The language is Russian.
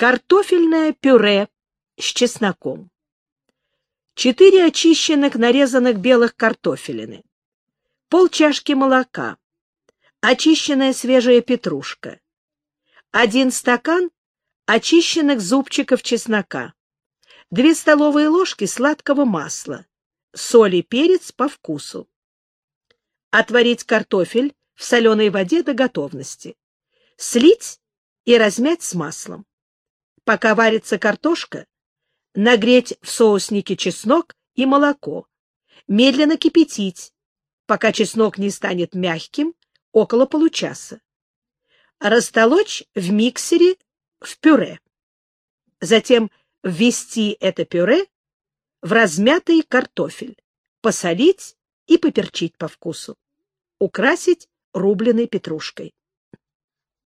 Картофельное пюре с чесноком. 4 очищенных нарезанных белых картофелины. Пол чашки молока. Очищенная свежая петрушка. 1 стакан очищенных зубчиков чеснока. 2 столовые ложки сладкого масла. Соль и перец по вкусу. Отварить картофель в соленой воде до готовности. Слить и размять с маслом. Пока варится картошка, нагреть в соуснике чеснок и молоко, медленно кипятить, пока чеснок не станет мягким, около получаса. Растолочь в миксере в пюре. Затем ввести это пюре в размятый картофель, посолить и поперчить по вкусу. Украсить рубленой петрушкой.